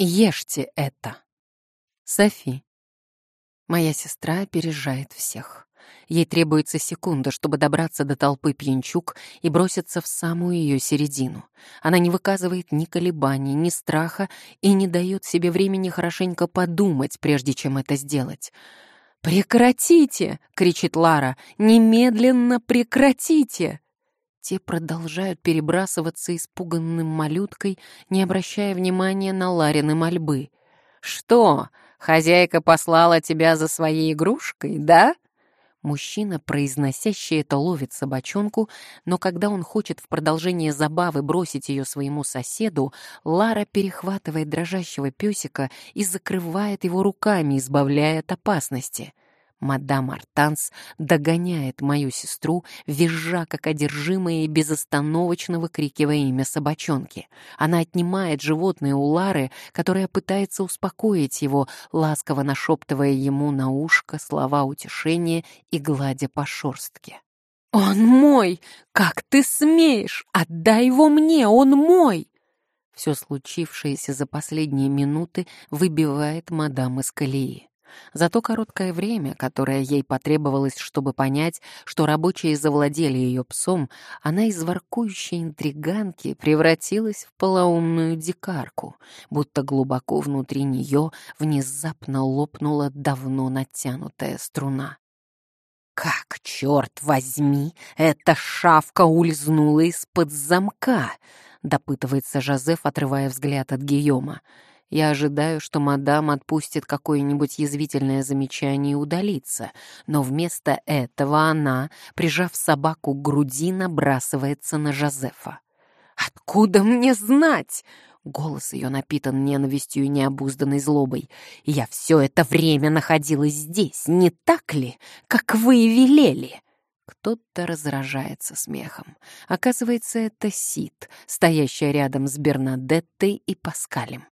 Ешьте это. Софи. Моя сестра опережает всех. Ей требуется секунда, чтобы добраться до толпы пьянчук и броситься в самую ее середину. Она не выказывает ни колебаний, ни страха и не дает себе времени хорошенько подумать, прежде чем это сделать. «Прекратите!» — кричит Лара. «Немедленно прекратите!» Те продолжают перебрасываться испуганным малюткой, не обращая внимания на Ларины мольбы. «Что, хозяйка послала тебя за своей игрушкой, да?» Мужчина, произносящий это, ловит собачонку, но когда он хочет в продолжение забавы бросить ее своему соседу, Лара перехватывает дрожащего песика и закрывает его руками, избавляя от опасности — Мадам Артанс догоняет мою сестру, визжа, как одержимая и безостановочно выкрикивая имя собачонки. Она отнимает животное у Лары, которая пытается успокоить его, ласково нашептывая ему на ушко слова утешения и гладя по шорстке. «Он мой! Как ты смеешь? Отдай его мне! Он мой!» Все случившееся за последние минуты выбивает мадам из колеи. За то короткое время, которое ей потребовалось, чтобы понять, что рабочие завладели ее псом, она из воркующей интриганки превратилась в полоумную дикарку, будто глубоко внутри нее внезапно лопнула давно натянутая струна. «Как, черт возьми, эта шавка улизнула из-под замка!» — допытывается Жозеф, отрывая взгляд от Гийома. Я ожидаю, что мадам отпустит какое-нибудь язвительное замечание и удалится, но вместо этого она, прижав собаку к груди, набрасывается на Жозефа. «Откуда мне знать?» Голос ее напитан ненавистью и необузданной злобой. «Я все это время находилась здесь, не так ли, как вы и велели?» Кто-то разражается смехом. Оказывается, это Сид, стоящая рядом с Бернадеттой и Паскалем.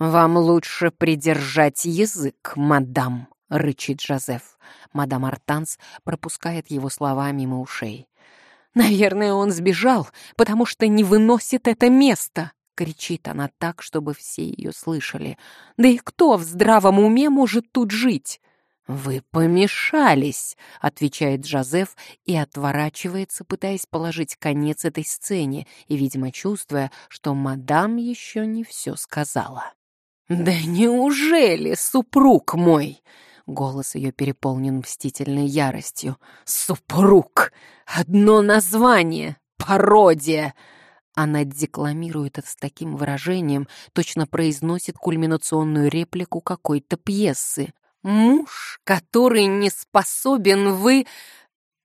«Вам лучше придержать язык, мадам», — рычит Жозеф. Мадам Артанс пропускает его слова мимо ушей. «Наверное, он сбежал, потому что не выносит это место!» — кричит она так, чтобы все ее слышали. «Да и кто в здравом уме может тут жить?» «Вы помешались», — отвечает Жозеф и отворачивается, пытаясь положить конец этой сцене и, видимо, чувствуя, что мадам еще не все сказала. «Да неужели, супруг мой?» Голос ее переполнен мстительной яростью. «Супруг! Одно название! Пародия!» Она декламирует это с таким выражением, точно произносит кульминационную реплику какой-то пьесы. «Муж, который не способен вы...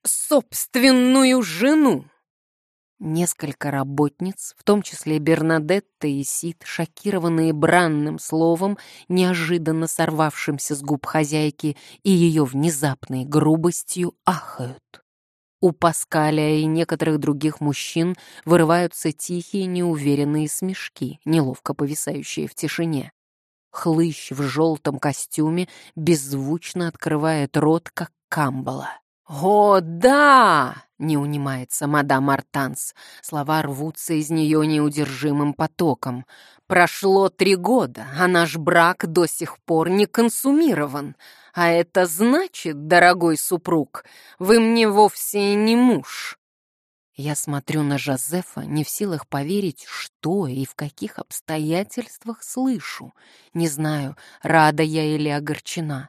собственную жену!» Несколько работниц, в том числе Бернадетта и Сид, шокированные бранным словом, неожиданно сорвавшимся с губ хозяйки и ее внезапной грубостью, ахают. У Паскаля и некоторых других мужчин вырываются тихие, неуверенные смешки, неловко повисающие в тишине. Хлыщ в желтом костюме беззвучно открывает рот, как камбала. «О, да!» — не унимается мадам Артанс. Слова рвутся из нее неудержимым потоком. «Прошло три года, а наш брак до сих пор не консумирован. А это значит, дорогой супруг, вы мне вовсе не муж». Я смотрю на Жозефа, не в силах поверить, что и в каких обстоятельствах слышу. Не знаю, рада я или огорчена.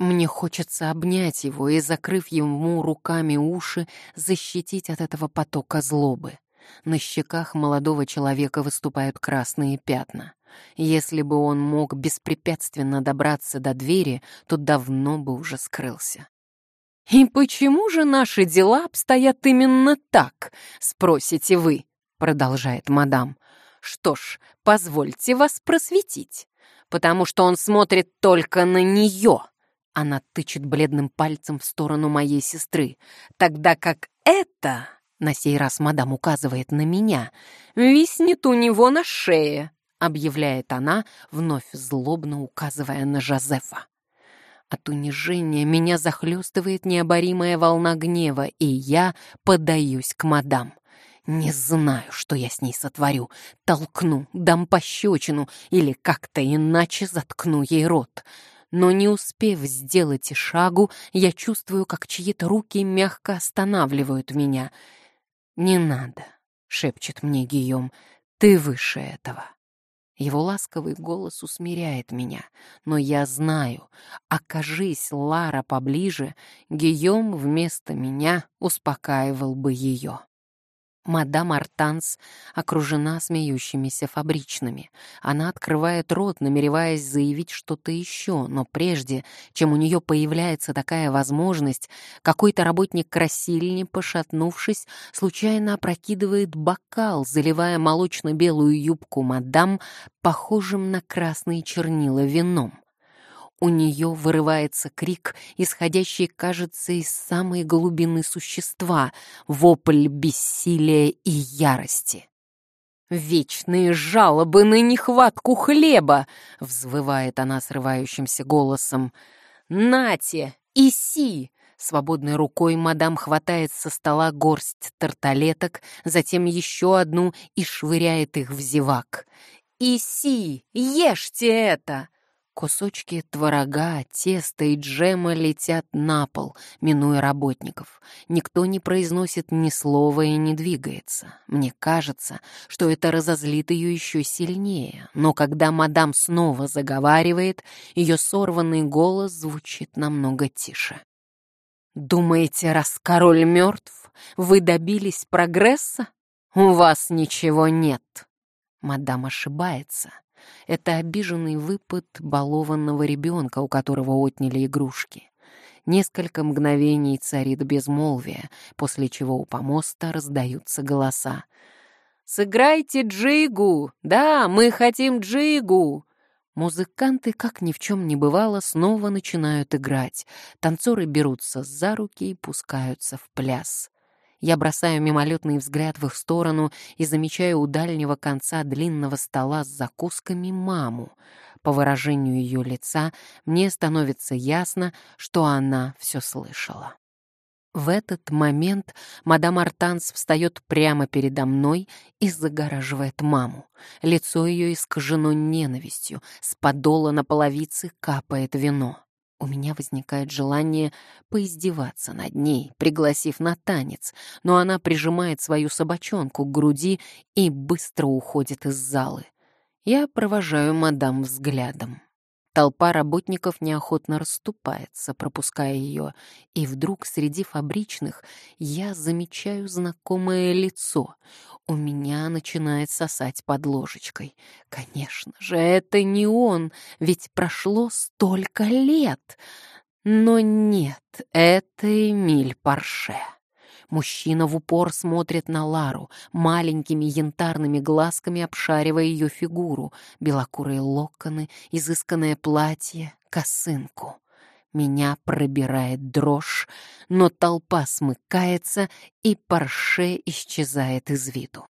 Мне хочется обнять его и, закрыв ему руками уши, защитить от этого потока злобы. На щеках молодого человека выступают красные пятна. Если бы он мог беспрепятственно добраться до двери, то давно бы уже скрылся. «И почему же наши дела обстоят именно так?» — спросите вы, — продолжает мадам. «Что ж, позвольте вас просветить, потому что он смотрит только на нее, она тычет бледным пальцем в сторону моей сестры, тогда как это, на сей раз мадам указывает на меня, виснет у него на шее, объявляет она, вновь злобно указывая на Жозефа. От унижения меня захлестывает необоримая волна гнева, и я подаюсь к мадам. Не знаю, что я с ней сотворю. Толкну, дам пощечину или как-то иначе заткну ей рот. Но не успев сделать и шагу, я чувствую, как чьи-то руки мягко останавливают меня. «Не надо», — шепчет мне Гийом, — «ты выше этого». Его ласковый голос усмиряет меня, но я знаю, окажись Лара поближе, Гийом вместо меня успокаивал бы ее. Мадам Артанс окружена смеющимися фабричными. Она открывает рот, намереваясь заявить что-то еще, но прежде, чем у нее появляется такая возможность, какой-то работник красильни, пошатнувшись, случайно опрокидывает бокал, заливая молочно-белую юбку мадам, похожим на красные чернила вином. У нее вырывается крик, исходящий, кажется, из самой глубины существа, вопль бессилия и ярости. «Вечные жалобы на нехватку хлеба!» — взвывает она срывающимся голосом. «Нате! Иси!» Свободной рукой мадам хватает со стола горсть тарталеток, затем еще одну и швыряет их в зевак. «Иси! Ешьте это!» Кусочки творога, теста и джема летят на пол, минуя работников. Никто не произносит ни слова и не двигается. Мне кажется, что это разозлит ее еще сильнее. Но когда мадам снова заговаривает, ее сорванный голос звучит намного тише. «Думаете, раз король мертв, вы добились прогресса? У вас ничего нет». Мадам ошибается. Это обиженный выпад балованного ребенка, у которого отняли игрушки. Несколько мгновений царит безмолвие, после чего у помоста раздаются голоса. «Сыграйте джигу! Да, мы хотим джигу!» Музыканты, как ни в чем не бывало, снова начинают играть. Танцоры берутся за руки и пускаются в пляс. Я бросаю мимолетный взгляд в их сторону и замечаю у дальнего конца длинного стола с закусками маму. По выражению ее лица мне становится ясно, что она все слышала. В этот момент мадам Артанс встает прямо передо мной и загораживает маму. Лицо ее искажено ненавистью, с подола на половице капает вино. У меня возникает желание поиздеваться над ней, пригласив на танец, но она прижимает свою собачонку к груди и быстро уходит из залы. Я провожаю мадам взглядом. Толпа работников неохотно расступается, пропуская ее, и вдруг среди фабричных я замечаю знакомое лицо. У меня начинает сосать под ложечкой. Конечно же, это не он, ведь прошло столько лет. Но нет, это Эмиль Парше. Мужчина в упор смотрит на Лару, маленькими янтарными глазками обшаривая ее фигуру, белокурые локоны, изысканное платье, косынку. Меня пробирает дрожь, но толпа смыкается, и парше исчезает из виду.